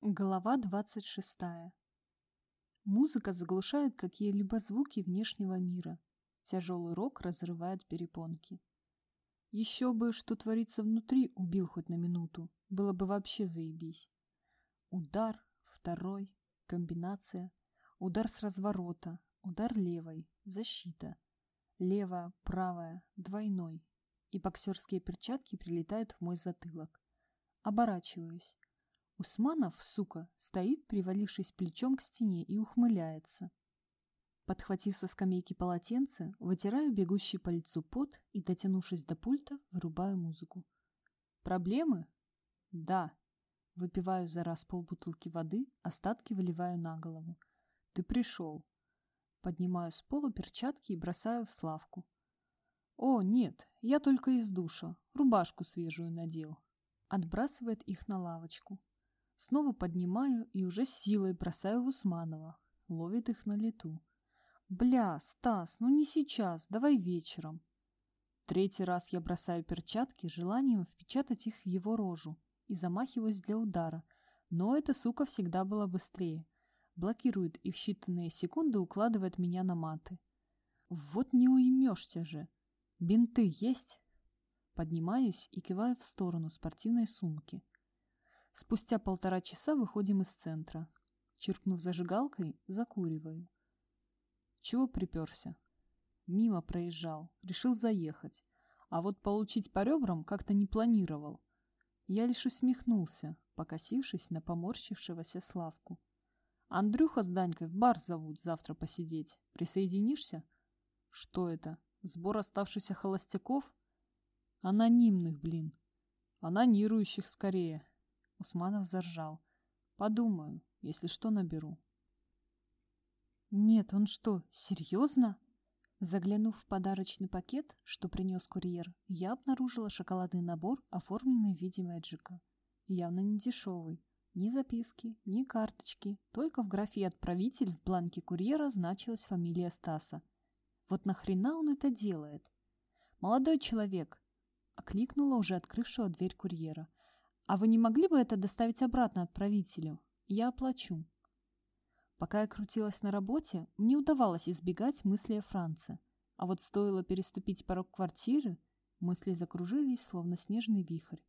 Глава 26. Музыка заглушает какие-либо звуки внешнего мира. Тяжелый рок разрывает перепонки. Еще бы, что творится внутри, убил хоть на минуту. Было бы вообще заебись. Удар, второй, комбинация. Удар с разворота, удар левой, защита. Левая, правая, двойной. И боксерские перчатки прилетают в мой затылок. Оборачиваюсь. Усманов, сука, стоит, привалившись плечом к стене и ухмыляется. Подхватив со скамейки полотенце, вытираю бегущий по лицу пот и, дотянувшись до пульта, вырубаю музыку. Проблемы? Да. Выпиваю за раз полбутылки воды, остатки выливаю на голову. Ты пришел. Поднимаю с пола перчатки и бросаю в Славку. О, нет, я только из душа. Рубашку свежую надел. Отбрасывает их на лавочку. Снова поднимаю и уже силой бросаю в Усманова. Ловит их на лету. «Бля, Стас, ну не сейчас, давай вечером». Третий раз я бросаю перчатки желанием впечатать их в его рожу и замахиваюсь для удара, но эта сука всегда была быстрее. Блокирует и в считанные секунды укладывает меня на маты. Вот не уймешься же. Бинты есть? Поднимаюсь и киваю в сторону спортивной сумки. Спустя полтора часа выходим из центра. Чиркнув зажигалкой, закуриваю. Чего приперся? Мимо проезжал, решил заехать. А вот получить по ребрам как-то не планировал. Я лишь усмехнулся, покосившись на поморщившегося Славку. Андрюха с Данькой в бар зовут завтра посидеть. Присоединишься? Что это? Сбор оставшихся холостяков? Анонимных, блин. Анонирующих скорее. Усманов заржал. Подумаю, если что, наберу. Нет, он что, серьезно? Заглянув в подарочный пакет, что принес курьер, я обнаружила шоколадный набор, оформленный в виде мэджика. Явно не дешевый. Ни записки, ни карточки, только в графе «Отправитель» в бланке курьера значилась фамилия Стаса. Вот нахрена он это делает? «Молодой человек!» — окликнула уже открывшего дверь курьера. А вы не могли бы это доставить обратно отправителю? Я оплачу. Пока я крутилась на работе, мне удавалось избегать мысли о Франце. А вот стоило переступить порог квартиры, мысли закружились, словно снежный вихрь.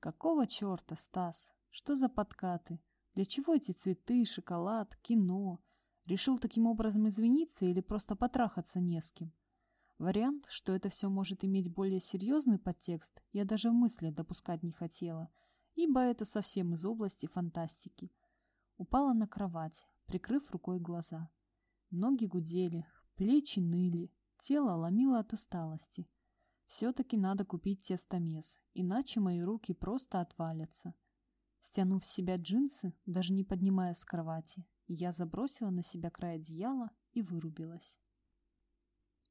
Какого черта, Стас? Что за подкаты? Для чего эти цветы, шоколад, кино? Решил таким образом извиниться или просто потрахаться не с кем? Вариант, что это все может иметь более серьезный подтекст, я даже в мысли допускать не хотела – ибо это совсем из области фантастики. Упала на кровать, прикрыв рукой глаза. Ноги гудели, плечи ныли, тело ломило от усталости. Все-таки надо купить тестомес, иначе мои руки просто отвалятся. Стянув с себя джинсы, даже не поднимая с кровати, я забросила на себя край одеяла и вырубилась.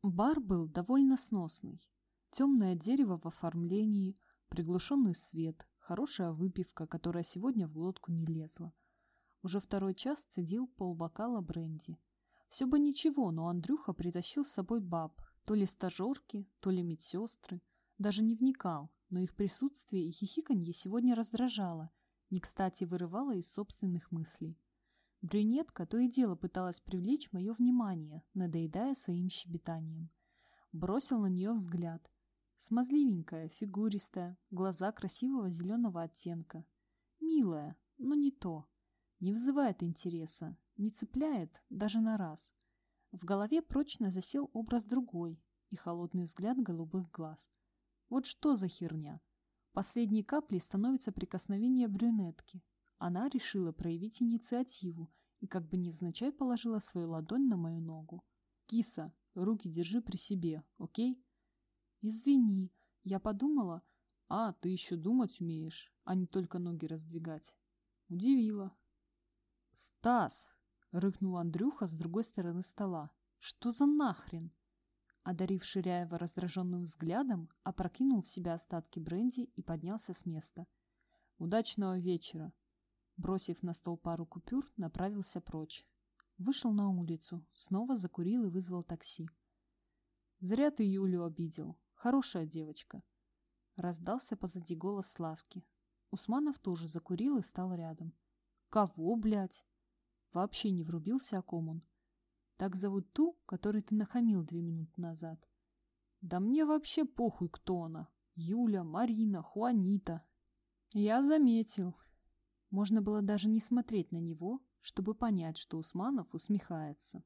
Бар был довольно сносный. Темное дерево в оформлении, приглушенный свет, Хорошая выпивка, которая сегодня в глотку не лезла. Уже второй час цедил полбокала бренди. Все бы ничего, но Андрюха притащил с собой баб, то ли стажерки, то ли медсестры. Даже не вникал, но их присутствие и хихиканье сегодня раздражало, не кстати вырывало из собственных мыслей. Брюнетка то и дело пыталась привлечь мое внимание, надоедая своим щебетанием. Бросил на нее взгляд, Смазливенькая, фигуристая, глаза красивого зеленого оттенка. Милая, но не то. Не вызывает интереса, не цепляет даже на раз. В голове прочно засел образ другой и холодный взгляд голубых глаз. Вот что за херня? Последней каплей становится прикосновение брюнетки. Она решила проявить инициативу и как бы невзначай положила свою ладонь на мою ногу. «Киса, руки держи при себе, окей?» «Извини, я подумала...» «А, ты еще думать умеешь, а не только ноги раздвигать». Удивила. «Стас!» — рыкнул Андрюха с другой стороны стола. «Что за нахрен?» Одарив Ширяева раздраженным взглядом, опрокинул в себя остатки бренди и поднялся с места. «Удачного вечера!» Бросив на стол пару купюр, направился прочь. Вышел на улицу, снова закурил и вызвал такси. «Зря ты Юлю обидел. Хорошая девочка. Раздался позади голос Славки. Усманов тоже закурил и стал рядом. Кого, блядь? Вообще не врубился, о ком он. Так зовут ту, которой ты нахамил две минуты назад. Да мне вообще похуй, кто она. Юля, Марина, Хуанита. Я заметил. Можно было даже не смотреть на него, чтобы понять, что Усманов усмехается.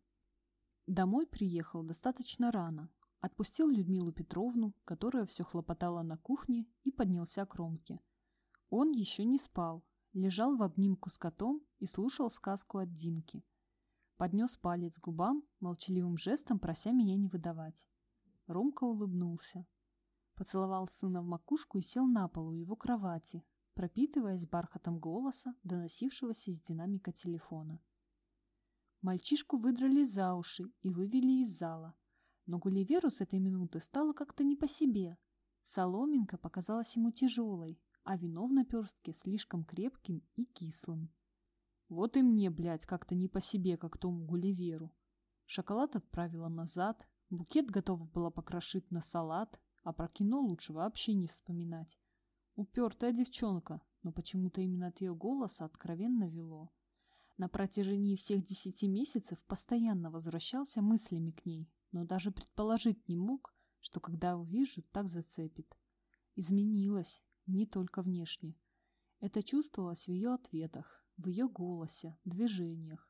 Домой приехал достаточно рано. Отпустил Людмилу Петровну, которая все хлопотала на кухне, и поднялся к Ромке. Он еще не спал, лежал в обнимку с котом и слушал сказку от Динки. Поднес палец к губам, молчаливым жестом прося меня не выдавать. Ромка улыбнулся. Поцеловал сына в макушку и сел на пол у его кровати, пропитываясь бархатом голоса, доносившегося из динамика телефона. Мальчишку выдрали за уши и вывели из зала. Но Гулливеру с этой минуты стало как-то не по себе. Соломинка показалась ему тяжелой, а вино в наперстке слишком крепким и кислым. Вот и мне, блядь, как-то не по себе, как тому Гулливеру. Шоколад отправила назад, букет готова была покрошить на салат, а про кино лучше вообще не вспоминать. Упертая девчонка, но почему-то именно от ее голоса откровенно вело. На протяжении всех десяти месяцев постоянно возвращался мыслями к ней, но даже предположить не мог, что когда увижу, так зацепит. Изменилась, не только внешне. Это чувствовалось в ее ответах, в ее голосе, движениях.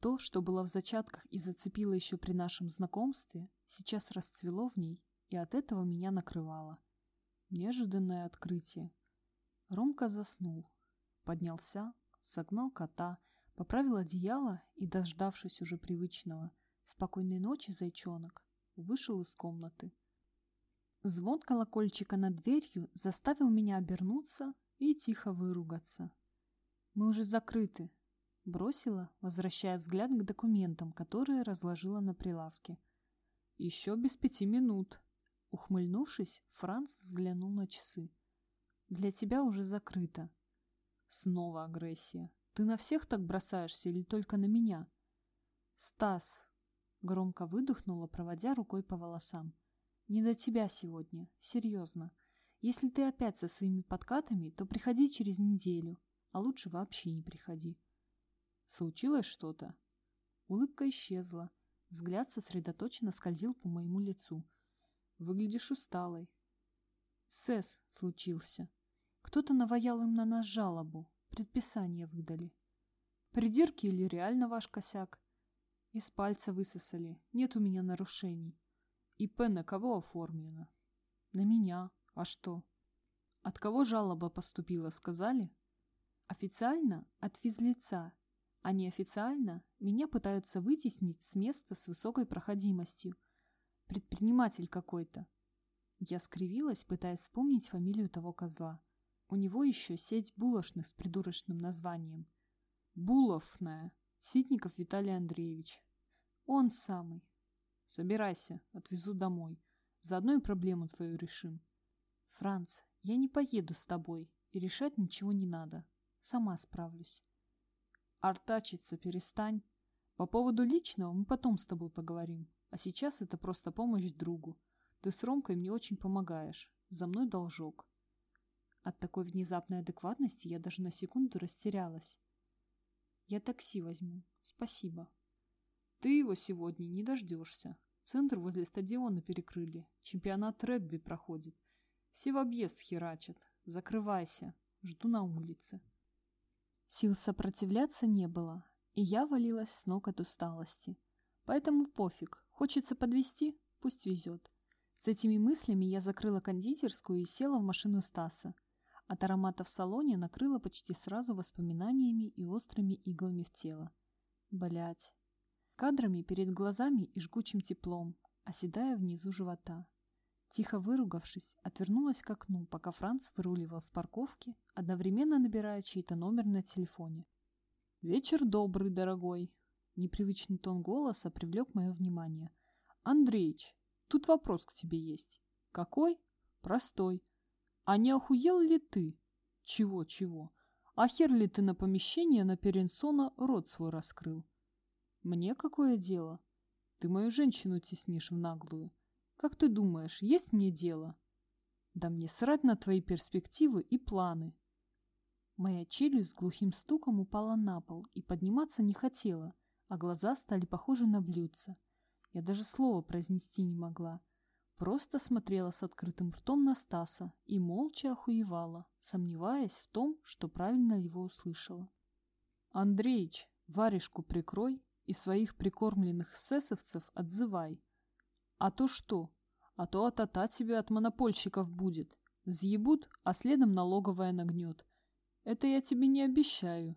То, что было в зачатках и зацепило еще при нашем знакомстве, сейчас расцвело в ней, и от этого меня накрывало. Неожиданное открытие. Ромка заснул. Поднялся, согнал кота, поправил одеяло и, дождавшись уже привычного «Спокойной ночи, зайчонок», вышел из комнаты. Звон колокольчика над дверью заставил меня обернуться и тихо выругаться. «Мы уже закрыты», — бросила, возвращая взгляд к документам, которые разложила на прилавке. «Еще без пяти минут», — ухмыльнувшись, Франц взглянул на часы. «Для тебя уже закрыто». Снова агрессия. «Ты на всех так бросаешься или только на меня?» «Стас!» — громко выдохнула, проводя рукой по волосам. Не до тебя сегодня, серьезно. Если ты опять со своими подкатами, то приходи через неделю, а лучше вообще не приходи. Случилось что-то? Улыбка исчезла. Взгляд сосредоточенно скользил по моему лицу. Выглядишь усталой. Сес случился. Кто-то наваял им на нас жалобу. Предписание выдали. Придирки или реально ваш косяк? Из пальца высосали. Нет у меня нарушений. ИП на кого оформлено? На меня. А что? От кого жалоба поступила, сказали? Официально от физлица, а неофициально меня пытаются вытеснить с места с высокой проходимостью. Предприниматель какой-то. Я скривилась, пытаясь вспомнить фамилию того козла. У него еще сеть булочных с придурочным названием. Буловная. Ситников Виталий Андреевич. Он самый. Собирайся, отвезу домой. Заодно и проблему твою решим. Франц, я не поеду с тобой, и решать ничего не надо. Сама справлюсь. Артачиться перестань. По поводу личного мы потом с тобой поговорим. А сейчас это просто помощь другу. Ты с Ромкой мне очень помогаешь. За мной должок. От такой внезапной адекватности я даже на секунду растерялась. Я такси возьму. Спасибо. Ты его сегодня не дождешься. Центр возле стадиона перекрыли. Чемпионат регби проходит. Все в объезд херачат. Закрывайся. Жду на улице. Сил сопротивляться не было, и я валилась с ног от усталости. Поэтому пофиг. Хочется подвести, пусть везет. С этими мыслями я закрыла кондитерскую и села в машину Стаса. От аромата в салоне накрыла почти сразу воспоминаниями и острыми иглами в тело. Блять, кадрами перед глазами и жгучим теплом, оседая внизу живота. Тихо выругавшись, отвернулась к окну, пока Франц выруливал с парковки, одновременно набирая чей-то номер на телефоне. «Вечер добрый, дорогой!» Непривычный тон голоса привлек мое внимание. «Андреич, тут вопрос к тебе есть». «Какой?» «Простой. А не охуел ли ты?» «Чего-чего? А хер ли ты на помещение на Перенсона рот свой раскрыл?» Мне какое дело? Ты мою женщину теснишь в наглую. Как ты думаешь, есть мне дело? Да мне срать на твои перспективы и планы. Моя челюсть с глухим стуком упала на пол и подниматься не хотела, а глаза стали похожи на блюдца. Я даже слова произнести не могла. Просто смотрела с открытым ртом на Стаса и молча охуевала, сомневаясь в том, что правильно его услышала. «Андреич, варежку прикрой и своих прикормленных сессовцев отзывай. А то что? А то атата тебе от монопольщиков будет. Взъебут, а следом налоговая нагнет. Это я тебе не обещаю».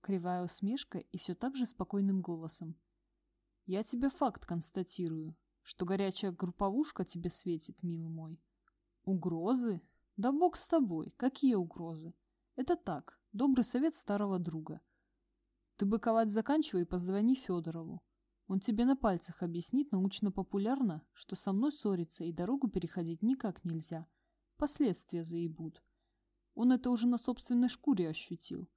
Кривая усмешка и все так же спокойным голосом. «Я тебе факт констатирую что горячая групповушка тебе светит, милый мой. Угрозы? Да бог с тобой, какие угрозы? Это так, добрый совет старого друга. Ты быковать заканчивай и позвони Федорову. Он тебе на пальцах объяснит научно-популярно, что со мной ссориться и дорогу переходить никак нельзя. Последствия заебут. Он это уже на собственной шкуре ощутил.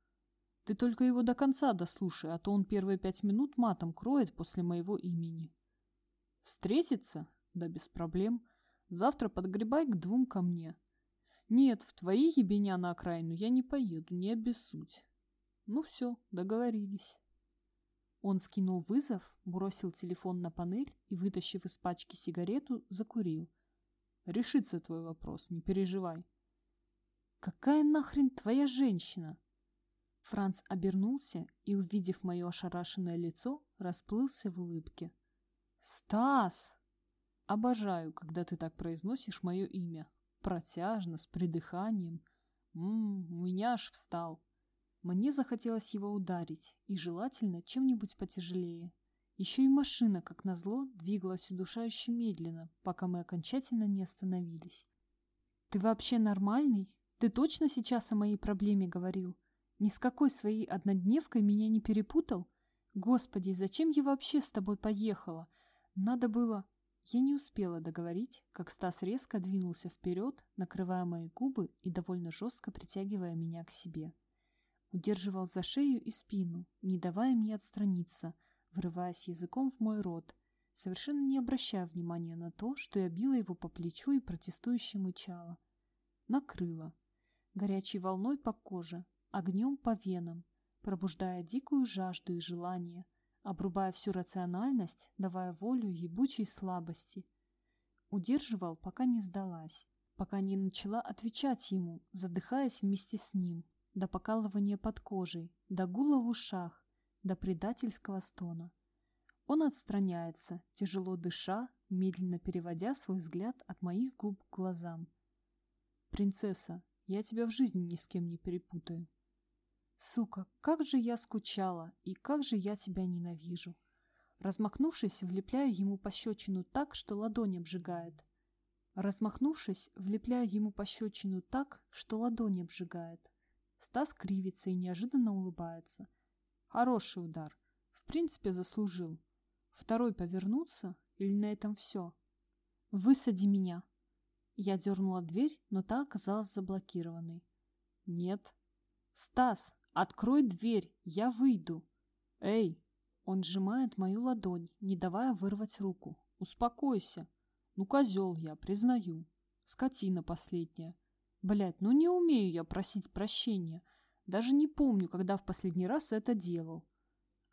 Ты только его до конца дослушай, а то он первые пять минут матом кроет после моего имени. Встретиться? Да без проблем. Завтра подгребай к двум ко мне. Нет, в твои ебеня на окраину я не поеду, не обессудь. Ну все, договорились. Он скинул вызов, бросил телефон на панель и, вытащив из пачки сигарету, закурил. Решится твой вопрос, не переживай. Какая нахрен твоя женщина? Франц обернулся и, увидев мое ошарашенное лицо, расплылся в улыбке. «Стас!» Обожаю, когда ты так произносишь мое имя. Протяжно, с придыханием. Ммм, у меня аж встал. Мне захотелось его ударить, и желательно чем-нибудь потяжелее. Еще и машина, как назло, двигалась удушающе медленно, пока мы окончательно не остановились. «Ты вообще нормальный? Ты точно сейчас о моей проблеме говорил? Ни с какой своей однодневкой меня не перепутал? Господи, зачем я вообще с тобой поехала? Надо было... Я не успела договорить, как Стас резко двинулся вперед, накрывая мои губы и довольно жестко притягивая меня к себе. Удерживал за шею и спину, не давая мне отстраниться, врываясь языком в мой рот, совершенно не обращая внимания на то, что я била его по плечу и протестующе мычала. Накрыла. Горячей волной по коже, огнем по венам, пробуждая дикую жажду и желание — обрубая всю рациональность, давая волю ебучей слабости. Удерживал, пока не сдалась, пока не начала отвечать ему, задыхаясь вместе с ним, до покалывания под кожей, до гула в ушах, до предательского стона. Он отстраняется, тяжело дыша, медленно переводя свой взгляд от моих губ к глазам. «Принцесса, я тебя в жизни ни с кем не перепутаю. Сука, как же я скучала, и как же я тебя ненавижу. Размахнувшись, влепляю ему пощечину так, что ладонь обжигает. Размахнувшись, влепляю ему пощечину так, что ладонь обжигает. Стас кривится и неожиданно улыбается. Хороший удар. В принципе, заслужил. Второй повернуться или на этом все? Высади меня. Я дернула дверь, но та оказалась заблокированной. Нет. Стас, «Открой дверь, я выйду!» «Эй!» Он сжимает мою ладонь, не давая вырвать руку. «Успокойся!» «Ну, козел я, признаю. Скотина последняя. Блядь, ну не умею я просить прощения. Даже не помню, когда в последний раз это делал.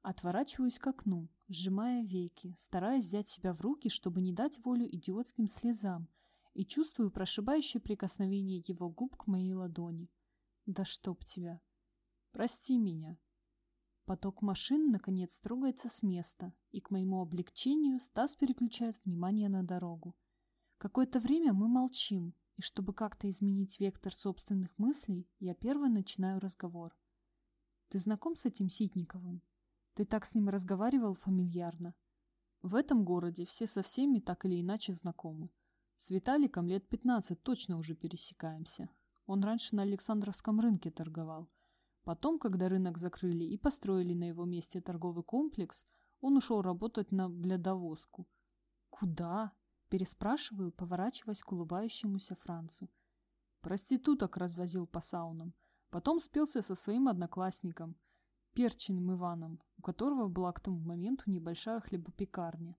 Отворачиваюсь к окну, сжимая веки, стараясь взять себя в руки, чтобы не дать волю идиотским слезам, и чувствую прошибающее прикосновение его губ к моей ладони. Да чтоб тебя! Прости меня. Поток машин, наконец, трогается с места, и к моему облегчению Стас переключает внимание на дорогу. Какое-то время мы молчим, и чтобы как-то изменить вектор собственных мыслей, я первой начинаю разговор. «Ты знаком с этим Ситниковым? Ты так с ним разговаривал фамильярно?» В этом городе все со всеми так или иначе знакомы. С Виталиком лет 15 точно уже пересекаемся. Он раньше на Александровском рынке торговал. Потом, когда рынок закрыли и построили на его месте торговый комплекс, он ушел работать на блядовозку. «Куда?» – переспрашиваю, поворачиваясь к улыбающемуся Францу. Проституток развозил по саунам. Потом спелся со своим одноклассником, Перчиным Иваном, у которого была к тому моменту небольшая хлебопекарня.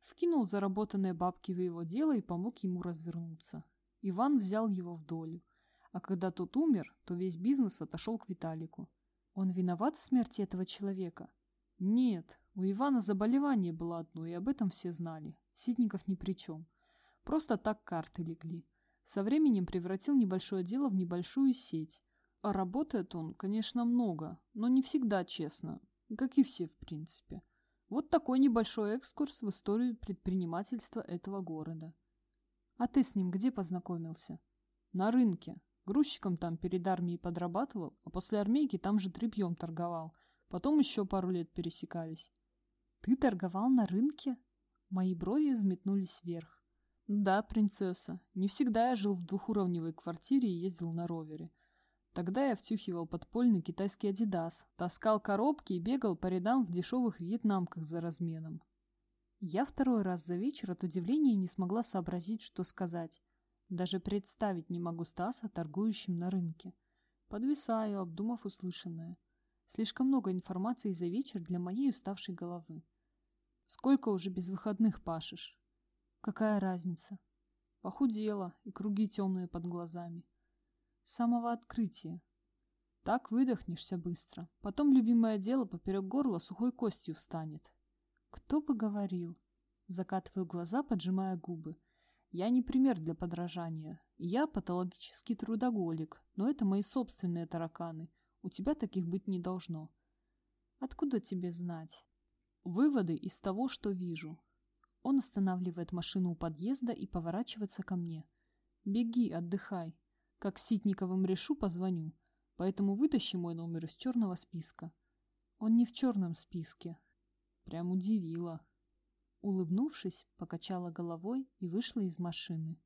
Вкинул заработанные бабки в его дело и помог ему развернуться. Иван взял его в долю. А когда тот умер, то весь бизнес отошел к Виталику. Он виноват в смерти этого человека? Нет, у Ивана заболевание было одно, и об этом все знали. Ситников ни при чем. Просто так карты легли. Со временем превратил небольшое дело в небольшую сеть. А работает он, конечно, много, но не всегда честно, как и все в принципе. Вот такой небольшой экскурс в историю предпринимательства этого города. А ты с ним где познакомился? На рынке. Грузчиком там перед армией подрабатывал, а после армейки там же тряпьем торговал. Потом еще пару лет пересекались. Ты торговал на рынке? Мои брови взметнулись вверх. Да, принцесса. Не всегда я жил в двухуровневой квартире и ездил на ровере. Тогда я втюхивал подпольный китайский адидас, таскал коробки и бегал по рядам в дешевых вьетнамках за разменом. Я второй раз за вечер от удивления не смогла сообразить, что сказать. Даже представить не могу Стаса, торгующим на рынке. Подвисаю, обдумав услышанное. Слишком много информации за вечер для моей уставшей головы. Сколько уже без выходных пашешь? Какая разница? Похудела, и круги темные под глазами самого открытия. Так выдохнешься быстро. Потом любимое дело поперек горла сухой костью встанет. Кто бы говорил? Закатываю глаза, поджимая губы. Я не пример для подражания. Я патологический трудоголик, но это мои собственные тараканы. У тебя таких быть не должно. Откуда тебе знать? Выводы из того, что вижу. Он останавливает машину у подъезда и поворачивается ко мне. Беги, отдыхай. Как Ситниковым решу, позвоню. Поэтому вытащи мой номер из черного списка. Он не в черном списке. Прям удивила. Улыбнувшись, покачала головой и вышла из машины.